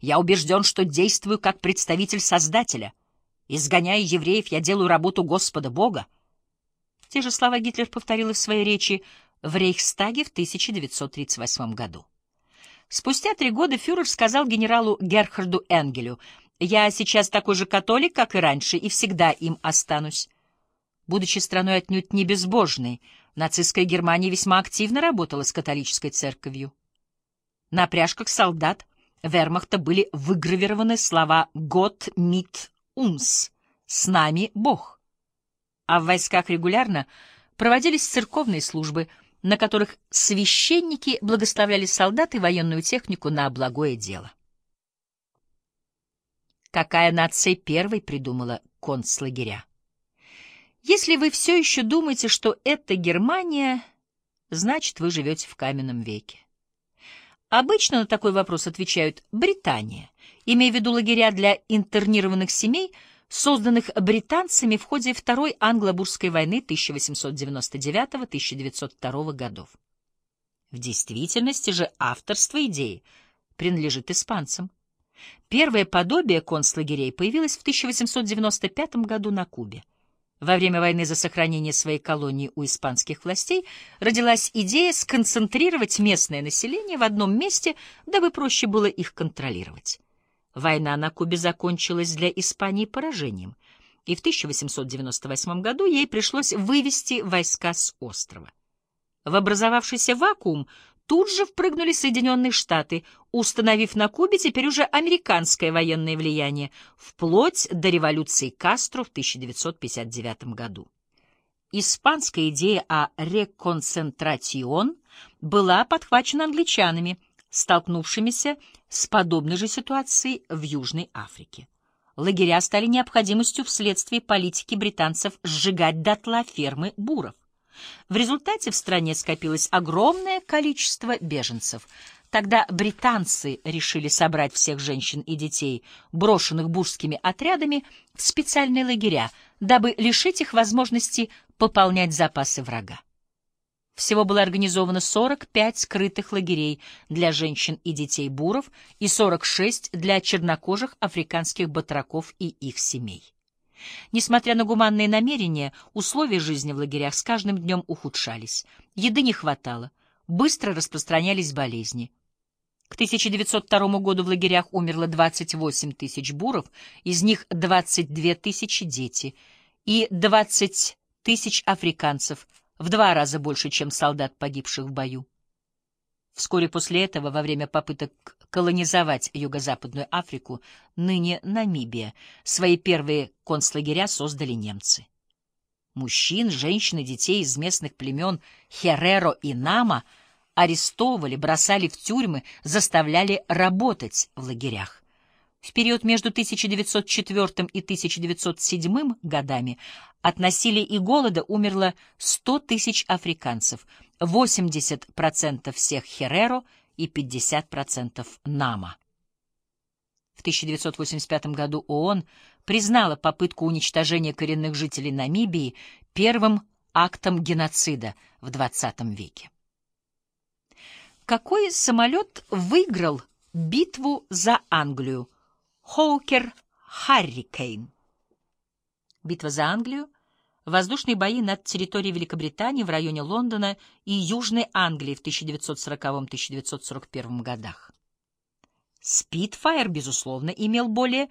Я убежден, что действую как представитель Создателя. Изгоняя евреев, я делаю работу Господа Бога. Те же слова Гитлер повторил в своей речи в Рейхстаге в 1938 году. Спустя три года фюрер сказал генералу Герхарду Энгелю, «Я сейчас такой же католик, как и раньше, и всегда им останусь». Будучи страной отнюдь не безбожной, нацистская Германия весьма активно работала с католической церковью. На пряжках солдат вермахта были выгравированы слова «Гott mit uns» — «С нами Бог». А в войсках регулярно проводились церковные службы, на которых священники благословляли солдат и военную технику на благое дело. Какая нация первой придумала концлагеря? Если вы все еще думаете, что это Германия, значит, вы живете в каменном веке. Обычно на такой вопрос отвечают «Британия», имея в виду лагеря для интернированных семей, созданных британцами в ходе Второй англо-бурской войны 1899-1902 годов. В действительности же авторство идеи принадлежит испанцам. Первое подобие концлагерей появилось в 1895 году на Кубе. Во время войны за сохранение своей колонии у испанских властей родилась идея сконцентрировать местное население в одном месте, дабы проще было их контролировать. Война на Кубе закончилась для Испании поражением, и в 1898 году ей пришлось вывести войска с острова. В образовавшийся вакуум тут же впрыгнули Соединенные Штаты, установив на Кубе теперь уже американское военное влияние, вплоть до революции Кастро в 1959 году. Испанская идея о реконцентратион была подхвачена англичанами, столкнувшимися с подобной же ситуацией в Южной Африке. Лагеря стали необходимостью вследствие политики британцев сжигать дотла фермы буров. В результате в стране скопилось огромное количество беженцев. Тогда британцы решили собрать всех женщин и детей, брошенных бурскими отрядами, в специальные лагеря, дабы лишить их возможности пополнять запасы врага. Всего было организовано 45 скрытых лагерей для женщин и детей буров и 46 для чернокожих африканских батраков и их семей. Несмотря на гуманные намерения, условия жизни в лагерях с каждым днем ухудшались. Еды не хватало, быстро распространялись болезни. К 1902 году в лагерях умерло 28 тысяч буров, из них 22 тысячи дети, и 20 тысяч африканцев, в два раза больше, чем солдат, погибших в бою. Вскоре после этого, во время попыток колонизовать Юго-Западную Африку, ныне Намибия, свои первые концлагеря создали немцы. Мужчин, женщин и детей из местных племен Хереро и Нама арестовывали, бросали в тюрьмы, заставляли работать в лагерях. В период между 1904 и 1907 годами от насилия и голода умерло 100 тысяч африканцев, 80% всех хереро и 50% нама. В 1985 году ООН признала попытку уничтожения коренных жителей Намибии первым актом геноцида в XX веке. Какой самолет выиграл битву за Англию? Хоукер Харрикейн. Битва за Англию — воздушные бои над территорией Великобритании в районе Лондона и Южной Англии в 1940-1941 годах. Спитфайр, безусловно, имел более